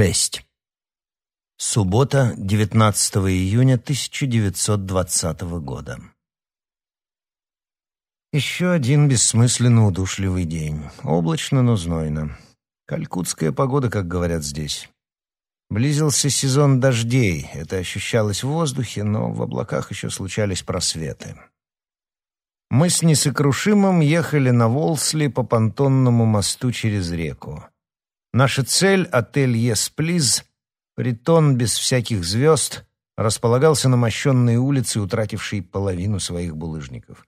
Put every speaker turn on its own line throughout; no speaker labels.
6. Суббота, 19 июня 1920 года. Еще один бессмысленно удушливый день. Облачно, но знойно. Калькутская погода, как говорят здесь. Близился сезон дождей. Это ощущалось в воздухе, но в облаках еще случались просветы. Мы с несокрушимым ехали на Волсли по понтонному мосту через реку. Наша цель — отель «Есплиз», притон без всяких звезд, располагался на мощенной улице, утратившей половину своих булыжников.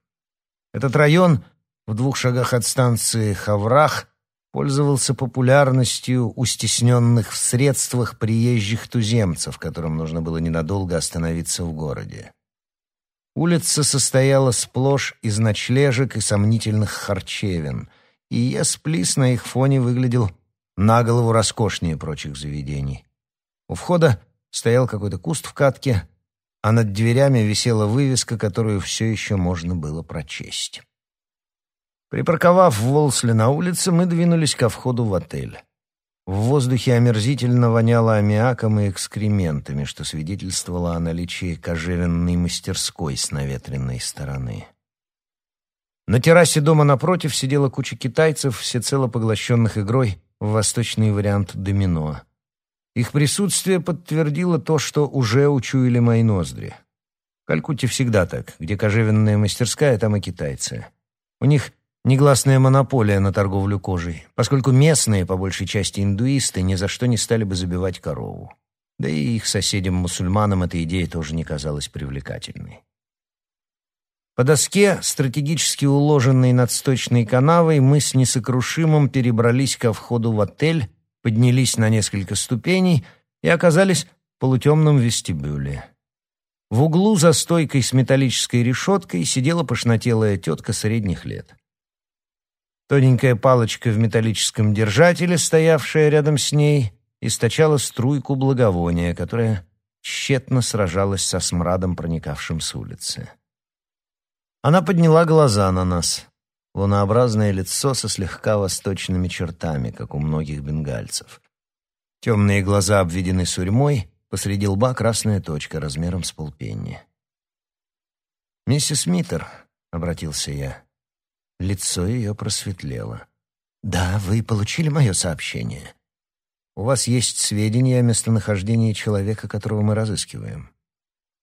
Этот район, в двух шагах от станции Хаврах, пользовался популярностью у стесненных в средствах приезжих туземцев, которым нужно было ненадолго остановиться в городе. Улица состояла сплошь из ночлежек и сомнительных харчевин, и Есплис на их фоне выглядел на голову роскошнее прочих заведений. У входа стоял какой-то куст в катке, а над дверями висела вывеска, которую все еще можно было прочесть. Припарковав Волсли на улице, мы двинулись ко входу в отель. В воздухе омерзительно воняло аммиаком и экскрементами, что свидетельствовало о наличии кожевенной мастерской с наветренной стороны. На террасе дома напротив сидела куча китайцев, всецело поглощенных игрой восточный вариант домино. Их присутствие подтвердило то, что уже учуяли мои ноздри. В Калькутте всегда так. Где кожевенная мастерская, там и китайцы. У них негласная монополия на торговлю кожей, поскольку местные, по большей части индуисты, ни за что не стали бы забивать корову. Да и их соседям-мусульманам эта идея тоже не казалась привлекательной. По доске, стратегически уложенной над сточной канавой, мы с несокрушимым перебрались ко входу в отель, поднялись на несколько ступеней и оказались в полутемном вестибюле. В углу за стойкой с металлической решеткой сидела пошнотелая тетка средних лет. Тоненькая палочка в металлическом держателе, стоявшая рядом с ней, источала струйку благовония, которая тщетно сражалась со смрадом, проникавшим с улицы. Она подняла глаза на нас. Лунообразное лицо со слегка восточными чертами, как у многих бенгальцев. Темные глаза обведены сурьмой, посреди лба красная точка размером с полпенни. «Миссис Миттер», — обратился я. Лицо ее просветлело. «Да, вы получили мое сообщение. У вас есть сведения о местонахождении человека, которого мы разыскиваем?»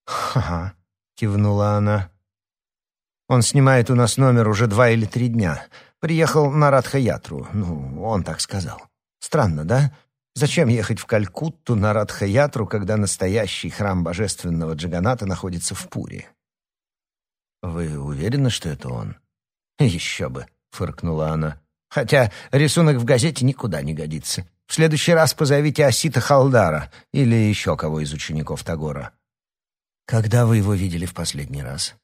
«Ха-ха», — кивнула она. Он снимает у нас номер уже два или три дня. Приехал на Радхаятру. Ну, он так сказал. Странно, да? Зачем ехать в Калькутту на Радхаятру, когда настоящий храм божественного Джаганата находится в Пуре? Вы уверены, что это он? Еще бы, фыркнула она. Хотя рисунок в газете никуда не годится. В следующий раз позовите Асита Халдара или еще кого из учеников Тагора. Когда вы его видели в последний раз?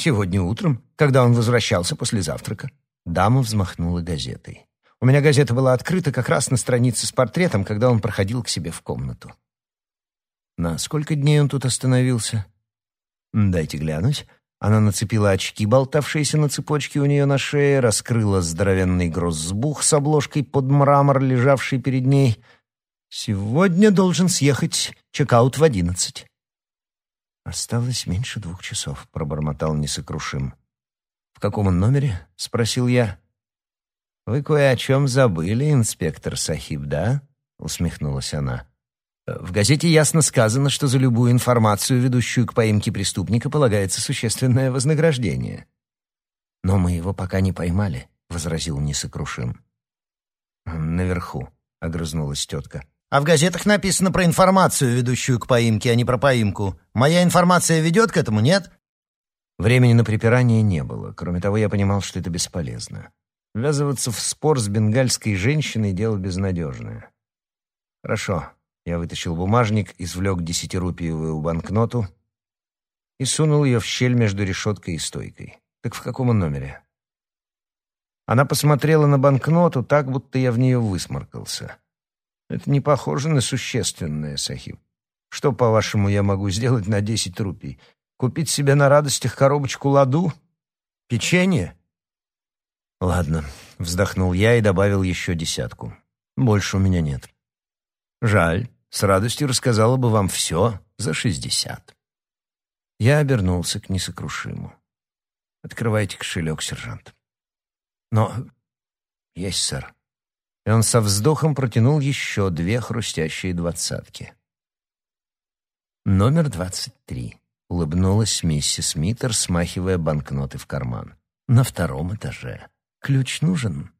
Сегодня утром, когда он возвращался после завтрака. Дама взмахнула газетой. У меня газета была открыта как раз на странице с портретом, когда он проходил к себе в комнату. На сколько дней он тут остановился? Дайте глянуть. Она нацепила очки, болтавшиеся на цепочке у нее на шее, раскрыла здоровенный гроссбух с обложкой под мрамор, лежавший перед ней. «Сегодня должен съехать чекаут в одиннадцать». «Осталось меньше двух часов», — пробормотал несокрушим. «В каком он номере?» — спросил я. «Вы кое о чем забыли, инспектор Сахиб, да?» — усмехнулась она. «В газете ясно сказано, что за любую информацию, ведущую к поимке преступника, полагается существенное вознаграждение». «Но мы его пока не поймали», — возразил несокрушим. «Наверху», — огрызнулась тетка. А в газетах написано про информацию, ведущую к поимке, а не про поимку. Моя информация ведет к этому, нет?» Времени на припирание не было. Кроме того, я понимал, что это бесполезно. Ввязываться в спор с бенгальской женщиной — дело безнадежное. «Хорошо». Я вытащил бумажник, извлек десятирупиевую банкноту и сунул ее в щель между решеткой и стойкой. «Так в каком номере?» Она посмотрела на банкноту так, будто я в нее высморкался. Это не похоже на существенное, Сахиб. Что, по-вашему, я могу сделать на десять рупий? Купить себе на радостях коробочку ладу? Печенье? Ладно, вздохнул я и добавил еще десятку. Больше у меня нет. Жаль, с радостью рассказала бы вам все за шестьдесят. Я обернулся к несокрушиму. Открывайте кошелек, сержант. Но... Есть, сэр. И он со вздохом протянул еще две хрустящие двадцатки. Номер двадцать три. Улыбнулась миссис Миттер, смахивая банкноты в карман. На втором этаже. Ключ нужен?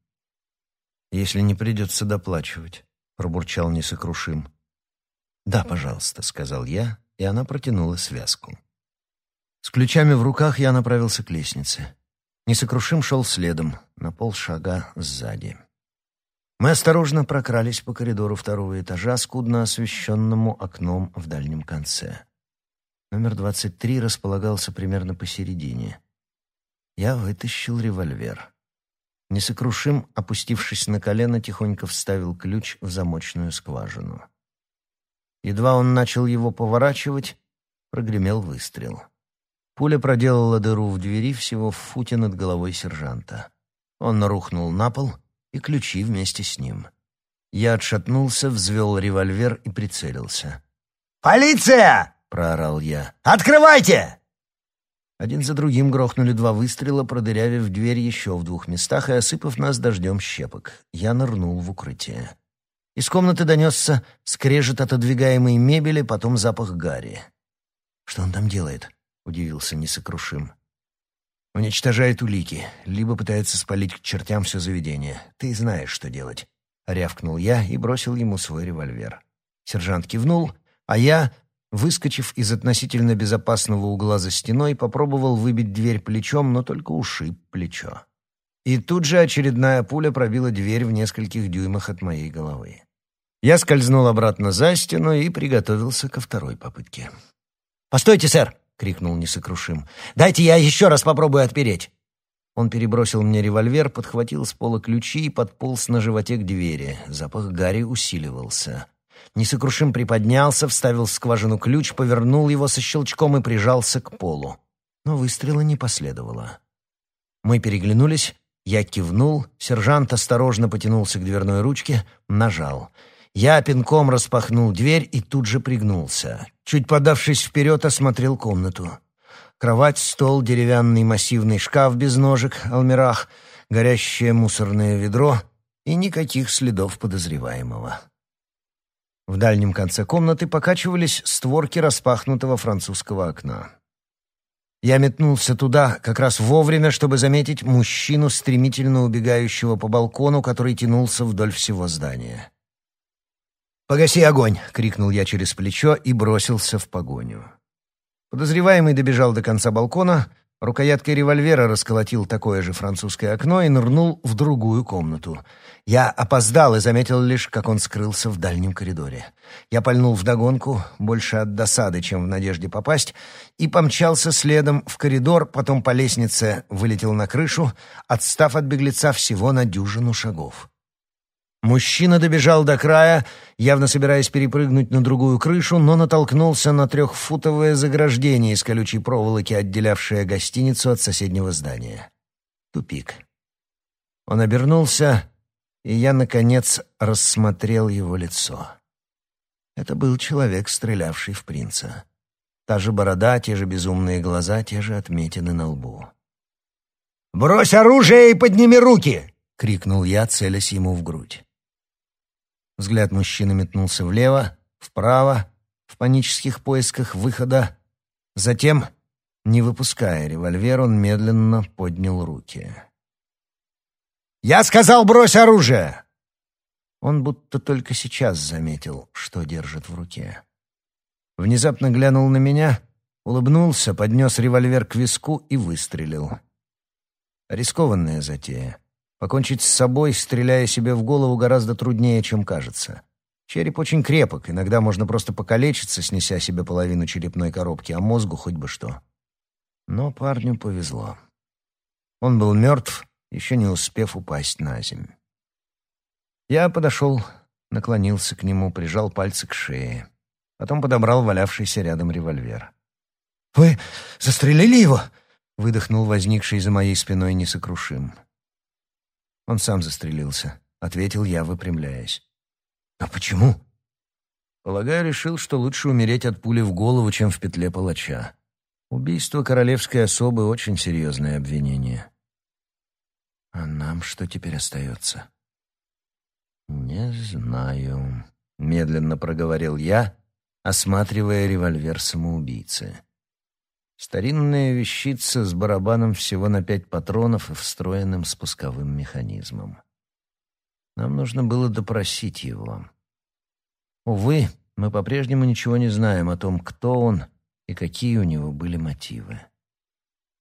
Если не придется доплачивать, пробурчал несокрушим. Да, пожалуйста, сказал я, и она протянула связку. С ключами в руках я направился к лестнице. Несокрушим шел следом, на полшага сзади. Мы осторожно прокрались по коридору второго этажа, скудно освещенному окном в дальнем конце. Номер 23 располагался примерно посередине. Я вытащил револьвер. Несокрушим, опустившись на колено, тихонько вставил ключ в замочную скважину. Едва он начал его поворачивать, прогремел выстрел. Пуля проделала дыру в двери всего в футе над головой сержанта. Он рухнул на пол, и ключи вместе с ним. Я отшатнулся, взвел револьвер и прицелился.
«Полиция!» — проорал я. «Открывайте!»
Один за другим грохнули два выстрела, продырявив дверь еще в двух местах и осыпав нас дождем щепок. Я нырнул в укрытие. Из комнаты донесся скрежет отодвигаемой мебели, потом запах гари. «Что он там делает?» — удивился несокрушим. «Уничтожает улики, либо пытается спалить к чертям все заведение. Ты знаешь, что делать». Рявкнул я и бросил ему свой револьвер. Сержант кивнул, а я Выскочив из относительно безопасного угла за стеной, попробовал выбить дверь плечом, но только ушиб плечо. И тут же очередная пуля пробила дверь в нескольких дюймах от моей головы. Я скользнул обратно за стену и приготовился ко второй попытке.
«Постойте, сэр!» — крикнул несокрушим. «Дайте я еще раз попробую отпереть!»
Он перебросил мне револьвер, подхватил с пола ключи и подполз на животе к двери. Запах гари усиливался. Несокрушим приподнялся, вставил в скважину ключ, повернул его со щелчком и прижался к полу. Но выстрела не последовало. Мы переглянулись, я кивнул, сержант осторожно потянулся к дверной ручке, нажал. Я пинком распахнул дверь и тут же пригнулся. Чуть подавшись вперед, осмотрел комнату. Кровать, стол, деревянный массивный шкаф без ножек, алмирах, горящее мусорное ведро и никаких следов подозреваемого. В дальнем конце комнаты покачивались створки распахнутого французского окна. Я метнулся туда как раз вовремя, чтобы заметить мужчину, стремительно убегающего по балкону, который тянулся вдоль всего здания. «Погаси огонь!» — крикнул я через плечо и бросился в погоню. Подозреваемый добежал до конца балкона, рукояткой револьвера расколотил такое же французское окно и нырнул в другую комнату — я опоздал и заметил лишь, как он скрылся в дальнем коридоре. Я пальнул вдогонку, больше от досады, чем в надежде попасть, и помчался следом в коридор, потом по лестнице вылетел на крышу, отстав от беглеца всего на дюжину шагов. Мужчина добежал до края, явно собираясь перепрыгнуть на другую крышу, но натолкнулся на трехфутовое заграждение из колючей проволоки, отделявшее гостиницу от соседнего здания. Тупик. Он обернулся и я, наконец, рассмотрел его лицо. Это был человек, стрелявший в принца. Та же борода, те же безумные глаза, те же отметины на лбу.
«Брось оружие и подними руки!»
— крикнул я, целясь ему в грудь. Взгляд мужчины метнулся влево, вправо, в панических поисках выхода. Затем, не выпуская револьвер, он медленно поднял руки.
«Я сказал, брось оружие!»
Он будто только сейчас заметил, что держит в руке. Внезапно глянул на меня, улыбнулся, поднес револьвер к виску и выстрелил. Рискованная затея. Покончить с собой, стреляя себе в голову, гораздо труднее, чем кажется. Череп очень крепок, иногда можно просто покалечиться, снеся себе половину черепной коробки, а мозгу хоть бы что. Но парню повезло. Он был мертв, еще не успев упасть на землю. Я подошел, наклонился к нему, прижал пальцы к шее. Потом подобрал валявшийся рядом револьвер.
«Вы застрелили его?»
— выдохнул возникший за моей спиной несокрушим. «Он сам застрелился», — ответил я, выпрямляясь.
«А почему?»
Полагаю, решил, что лучше умереть от пули в голову, чем в петле палача. Убийство королевской особы — очень серьезное обвинение. А нам что теперь остается? Не знаю, — медленно проговорил я, осматривая револьвер самоубийцы. Старинная вещица с барабаном всего на пять патронов и встроенным спусковым механизмом. Нам нужно было допросить его. Увы, мы по-прежнему ничего не знаем о том, кто он и какие у него были мотивы.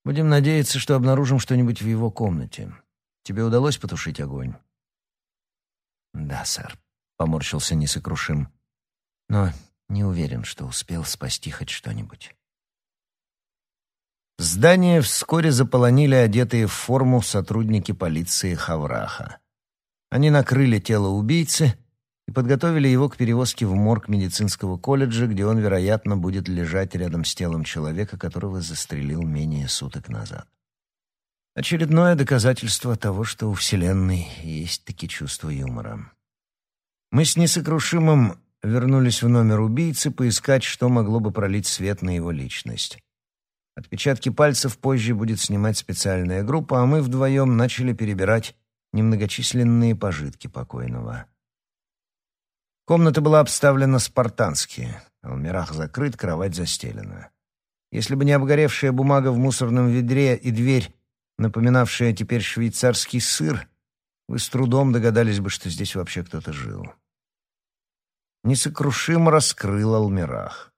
Будем надеяться, что обнаружим что-нибудь в его комнате. Тебе удалось потушить огонь? Да, сэр, поморщился несокрушим. Но не уверен, что успел спасти хоть что-нибудь. Здание вскоре заполонили одетые в форму сотрудники полиции Хавраха. Они накрыли тело убийцы и подготовили его к перевозке в морг медицинского колледжа, где он, вероятно, будет лежать рядом с телом человека, которого застрелил менее суток назад. Очередное доказательство того, что у Вселенной есть такие чувства юмора. Мы с несокрушимым вернулись в номер убийцы поискать, что могло бы пролить свет на его личность. Отпечатки пальцев позже будет снимать специальная группа, а мы вдвоем начали перебирать немногочисленные пожитки покойного. Комната была обставлена спартански. Алмирах закрыт, кровать застелена. Если бы не обгоревшая бумага в мусорном ведре и дверь, напоминавшая теперь швейцарский сыр, вы с трудом догадались бы, что здесь вообще кто-то жил. Несокрушимо раскрыл Алмирах.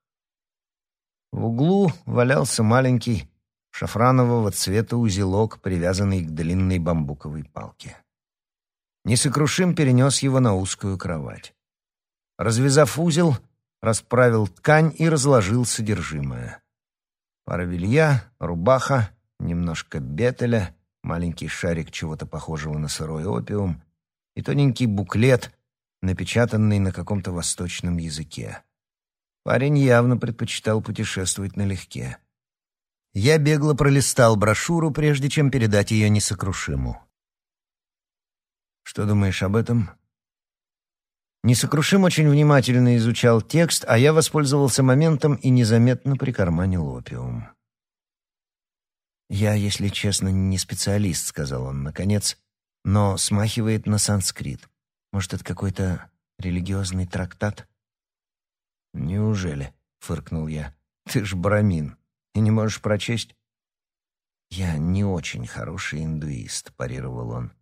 В углу валялся маленький шафранового цвета узелок, привязанный к длинной бамбуковой палке. Несокрушим перенес его на узкую кровать. Развязав узел, расправил ткань и разложил содержимое. Пара белья, рубаха, немножко бетеля, маленький шарик чего-то похожего на сырой опиум и тоненький буклет, напечатанный на каком-то восточном языке. Парень явно предпочитал путешествовать налегке. Я бегло пролистал брошюру, прежде чем передать ее несокрушиму. «Что думаешь об этом?» Несокрушим очень внимательно изучал текст, а я воспользовался моментом и незаметно прикарманил опиум. «Я, если честно, не специалист», — сказал он наконец, «но смахивает на санскрит. Может, это какой-то религиозный трактат?» «Неужели?» — фыркнул я. «Ты ж брамин и не можешь прочесть?» «Я не очень хороший индуист», — парировал он.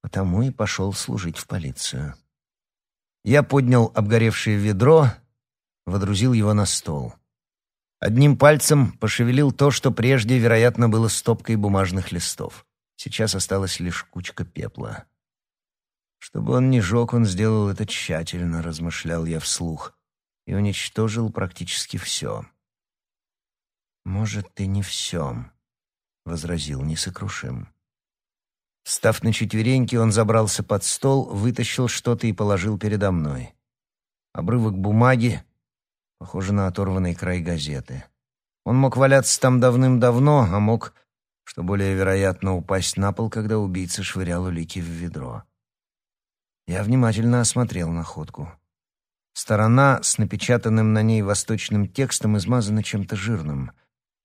«Потому и пошел служить в полицию». Я поднял обгоревшее ведро, водрузил его на стол. Одним пальцем пошевелил то, что прежде, вероятно, было стопкой бумажных листов. Сейчас осталась лишь кучка пепла. Чтобы он не жег, он сделал это тщательно, размышлял я вслух, и уничтожил практически все. «Может, и не все», — возразил несокрушим. Став на четвереньки, он забрался под стол, вытащил что-то и положил передо мной. Обрывок бумаги, похоже на оторванный край газеты. Он мог валяться там давным-давно, а мог, что более вероятно, упасть на пол, когда убийца швырял улики в ведро. Я внимательно осмотрел находку. Сторона с напечатанным на ней восточным текстом измазана чем-то жирным.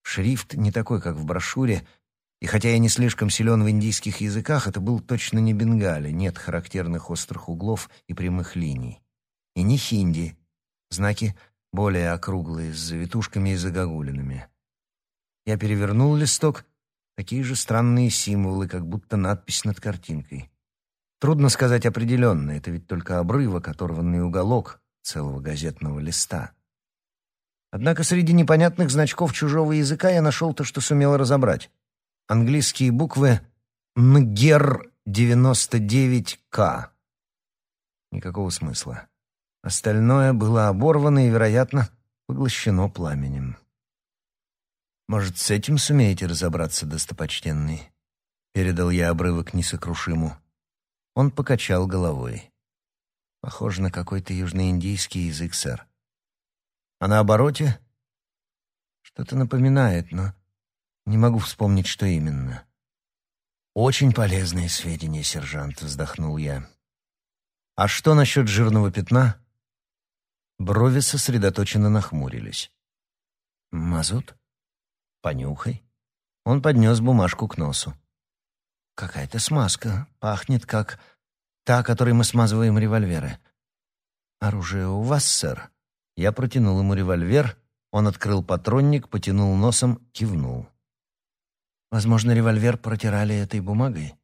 Шрифт не такой, как в брошюре, и хотя я не слишком силен в индийских языках, это был точно не бенгали, нет характерных острых углов и прямых линий. И не хинди, знаки более округлые, с завитушками и загогулинами. Я перевернул листок, такие же странные символы, как будто надпись над картинкой. Трудно сказать определенно, это ведь только обрывок, оторванный уголок целого газетного листа. Однако среди непонятных значков чужого языка я нашел то, что сумел разобрать английские буквы НГЕР-99К. Никакого смысла. Остальное было оборвано и, вероятно, поглощено пламенем. «Может, с этим сумеете разобраться, достопочтенный?» Передал я обрывок несокрушиму. Он покачал головой. Похоже на какой-то южноиндийский язык, сэр. А на обороте? Что-то напоминает, но не могу вспомнить, что именно. Очень полезные сведения, сержант, вздохнул я. А что насчет жирного пятна? Брови сосредоточенно нахмурились. «Мазут? Понюхай». Он поднес бумажку к носу. «Какая-то смазка. Пахнет как та, которой мы смазываем револьверы. Оружие у вас, сэр?» Я протянул ему револьвер, он открыл патронник, потянул носом, кивнул. «Возможно, револьвер протирали этой бумагой?»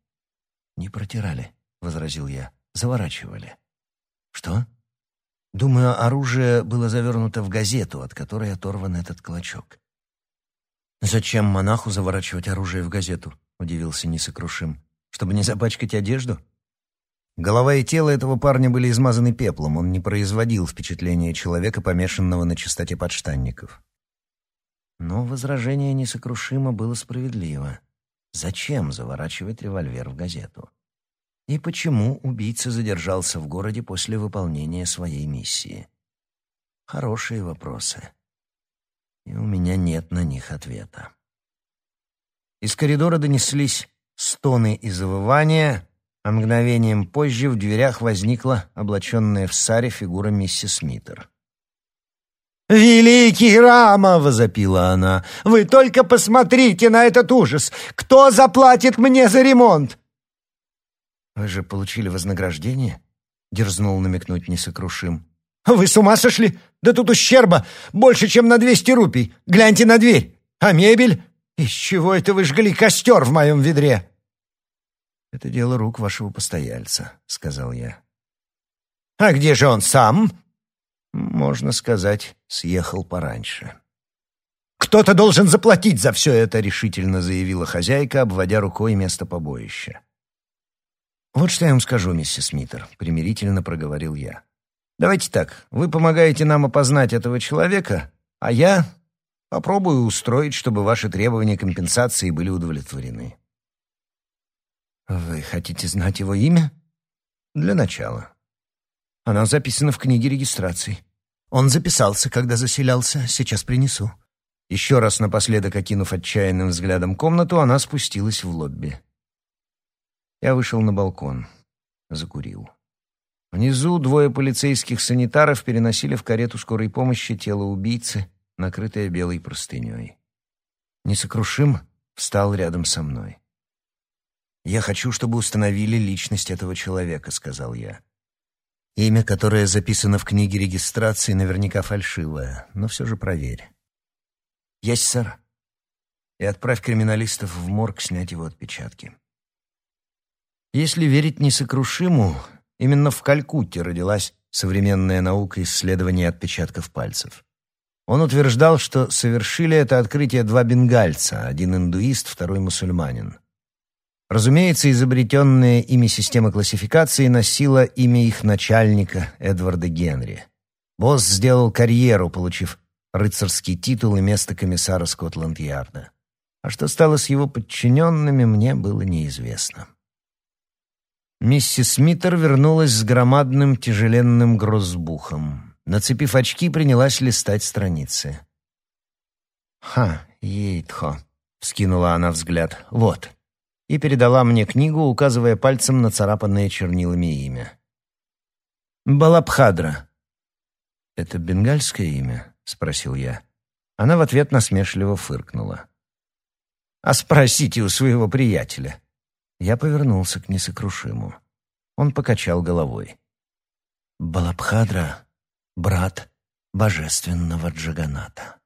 «Не протирали», — возразил я. «Заворачивали». «Что?» «Думаю, оружие было завернуто в газету, от которой оторван этот клочок». «Зачем монаху заворачивать оружие в газету?» — удивился несокрушим. «Чтобы не запачкать одежду?» Голова и тело этого парня были измазаны пеплом, он не производил впечатления человека, помешанного на чистоте подштанников. Но возражение несокрушимо было справедливо. Зачем заворачивать револьвер в газету? И почему убийца задержался в городе после выполнения своей миссии? Хорошие вопросы. И у меня нет на них ответа. Из коридора донеслись стоны и завывания, а мгновением позже в дверях возникла облаченная в саре фигура миссис Миттер.
«Великий Рама!» — возопила она. «Вы только посмотрите на этот ужас! Кто заплатит мне за ремонт?»
«Вы же получили вознаграждение?» — дерзнул намекнуть несокрушим.
«Вы с ума сошли? Да тут ущерба больше, чем на двести рупий. Гляньте на дверь. А мебель? Из чего это вы жгли костер в моем ведре?»
«Это дело рук вашего постояльца», — сказал я.
«А где же он сам?»
«Можно сказать, съехал пораньше».
«Кто-то должен заплатить за все это», —
решительно заявила хозяйка, обводя рукой место побоища. «Вот что я вам скажу, миссис Миттер», — примирительно проговорил я. «Давайте так, вы помогаете нам опознать этого человека, а я попробую устроить, чтобы ваши требования компенсации были удовлетворены».
«Вы хотите знать его имя?»
«Для начала».
«Оно записано в книге регистрации. Он записался, когда заселялся. Сейчас принесу».
Еще раз напоследок окинув отчаянным взглядом комнату, она спустилась в лобби. Я вышел на балкон. Закурил. Внизу двое полицейских санитаров переносили в карету скорой помощи тело убийцы, накрытое белой простыней. Несокрушим встал рядом со мной. «Я хочу, чтобы установили личность этого человека», — сказал я. «Имя, которое записано в книге регистрации, наверняка фальшивое, но все же проверь». «Есть, сэр». «И отправь криминалистов в морг снять его отпечатки». Если верить несокрушиму, именно в Калькутте родилась современная наука исследования отпечатков пальцев. Он утверждал, что совершили это открытие два бенгальца, один индуист, второй мусульманин. Разумеется, изобретенная ими система классификации носила имя их начальника Эдварда Генри. Босс сделал карьеру, получив рыцарский титул и место комиссара Скотланд-Ярда. А что стало с его подчиненными, мне было неизвестно. Миссис Миттер вернулась с громадным тяжеленным грозбухом. Нацепив очки, принялась листать страницы. «Ха, ейтхо», — вскинула она взгляд, — «вот» и передала мне книгу, указывая пальцем на царапанное чернилами имя. «Балабхадра». «Это бенгальское имя?» — спросил я. Она в ответ насмешливо фыркнула. «А спросите у своего приятеля». Я повернулся к несокрушиму. Он покачал головой. «Балабхадра — брат божественного Джаганата».